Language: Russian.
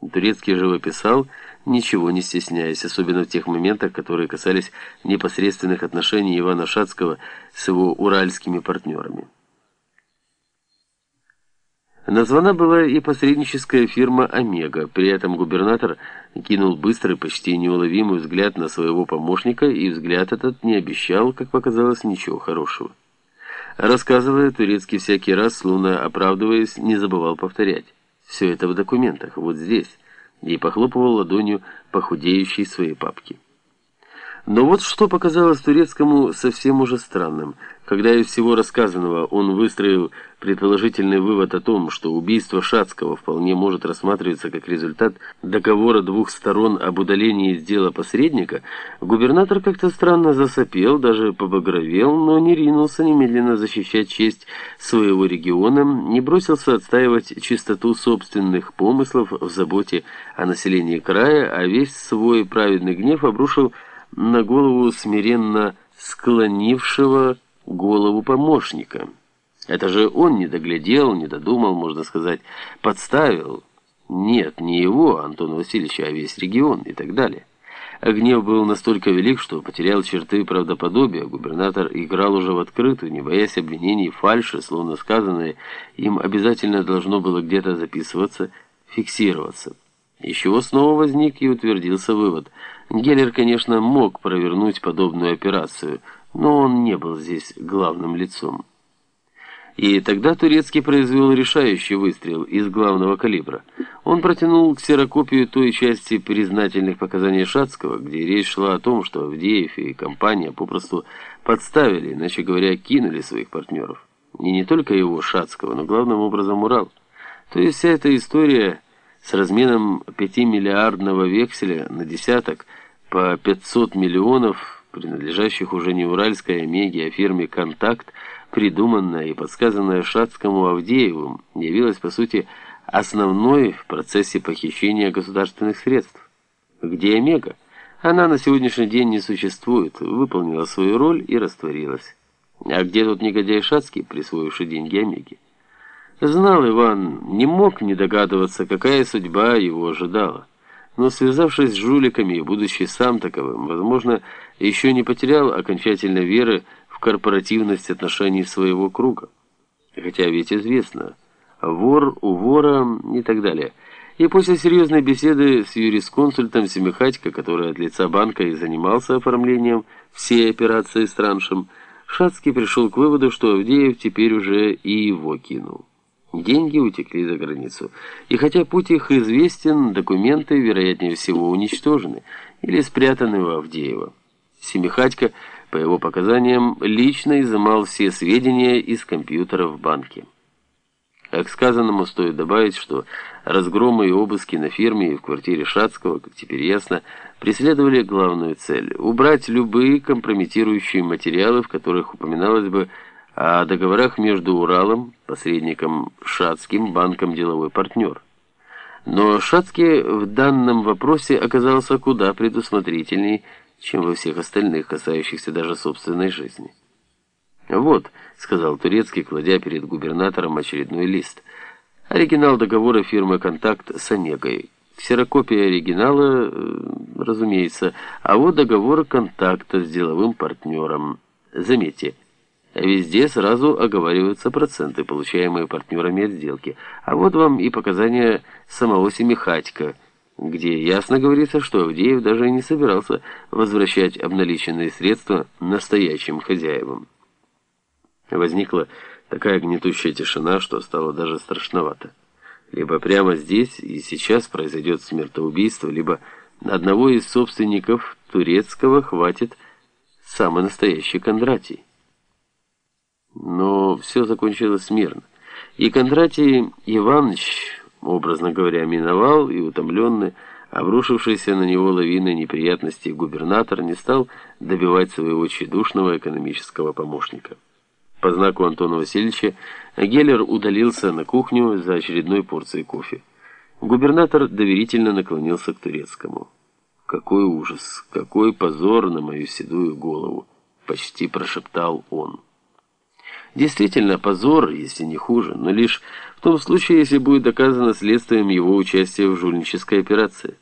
Турецкий живописал, ничего не стесняясь, особенно в тех моментах, которые касались непосредственных отношений Ивана Шацкого с его уральскими партнерами. Названа была и посредническая фирма «Омега». При этом губернатор кинул быстрый, почти неуловимый взгляд на своего помощника, и взгляд этот не обещал, как показалось, ничего хорошего. Рассказывая, Турецкий всякий раз, словно оправдываясь, не забывал повторять. Все это в документах, вот здесь, и похлопывал ладонью по худеющей своей папке. Но вот что показалось турецкому совсем уже странным. Когда из всего рассказанного он выстроил предположительный вывод о том, что убийство Шацкого вполне может рассматриваться как результат договора двух сторон об удалении из дела посредника, губернатор как-то странно засопел, даже побагровел, но не ринулся немедленно защищать честь своего региона, не бросился отстаивать чистоту собственных помыслов в заботе о населении края, а весь свой праведный гнев обрушил на голову смиренно склонившего голову помощника. Это же он не доглядел, не додумал, можно сказать, подставил. Нет, не его, Антона Васильевича, а весь регион и так далее. А гнев был настолько велик, что потерял черты правдоподобия. Губернатор играл уже в открытую, не боясь обвинений фальши, словно сказанное им обязательно должно было где-то записываться, фиксироваться. Из чего снова возник и утвердился вывод. Геллер, конечно, мог провернуть подобную операцию, но он не был здесь главным лицом. И тогда Турецкий произвел решающий выстрел из главного калибра. Он протянул ксерокопию той части признательных показаний Шацкого, где речь шла о том, что Авдеев и компания попросту подставили, иначе говоря, кинули своих партнеров. И не только его, Шацкого, но главным образом Урал. То есть вся эта история с разменом 5-миллиардного векселя на десяток по 500 миллионов, принадлежащих уже не уральской Омеге, а фирме «Контакт», придуманная и подсказанная Шацкому Авдеевым, явилась, по сути, основной в процессе похищения государственных средств. Где Омега? Она на сегодняшний день не существует, выполнила свою роль и растворилась. А где тот негодяй Шацкий, присвоивший деньги Омеги? Знал Иван, не мог не догадываться, какая судьба его ожидала. Но связавшись с жуликами и будучи сам таковым, возможно, еще не потерял окончательно веры в корпоративность отношений своего круга. Хотя ведь известно, вор у вора и так далее. И после серьезной беседы с юрисконсультом Семихатько, который от лица банка и занимался оформлением всей операции с траншем, Шацкий пришел к выводу, что Авдеев теперь уже и его кинул. Деньги утекли за границу. И хотя путь их известен, документы, вероятнее всего, уничтожены или спрятаны в Авдеево. Семихатько, по его показаниям, лично изымал все сведения из компьютера в банке. А сказанному стоит добавить, что разгромы и обыски на фирме и в квартире Шацкого, как теперь ясно, преследовали главную цель – убрать любые компрометирующие материалы, в которых упоминалось бы о договорах между Уралом, посредником Шацким, банком «Деловой партнер». Но Шацкий в данном вопросе оказался куда предусмотрительней, чем во всех остальных, касающихся даже собственной жизни. «Вот», — сказал Турецкий, кладя перед губернатором очередной лист, «оригинал договора фирмы «Контакт» с Онегой. Ксерокопия оригинала, э, разумеется, а вот договор контакта с деловым партнером. Заметьте, Везде сразу оговариваются проценты, получаемые партнерами от сделки. А вот вам и показания самого Семихатько, где ясно говорится, что Авдеев даже не собирался возвращать обналиченные средства настоящим хозяевам. Возникла такая гнетущая тишина, что стало даже страшновато. Либо прямо здесь и сейчас произойдет смертоубийство, либо одного из собственников турецкого хватит самый настоящий Кондратий. Но все закончилось мирно. И Кондратий Иванович, образно говоря, миновал и утомленный, обрушившийся на него лавиной неприятностей губернатор не стал добивать своего тщедушного экономического помощника. По знаку Антона Васильевича Геллер удалился на кухню за очередной порцией кофе. Губернатор доверительно наклонился к турецкому. «Какой ужас! Какой позор на мою седую голову!» — почти прошептал он. Действительно, позор, если не хуже, но лишь в том случае, если будет доказано следствием его участия в жульнической операции.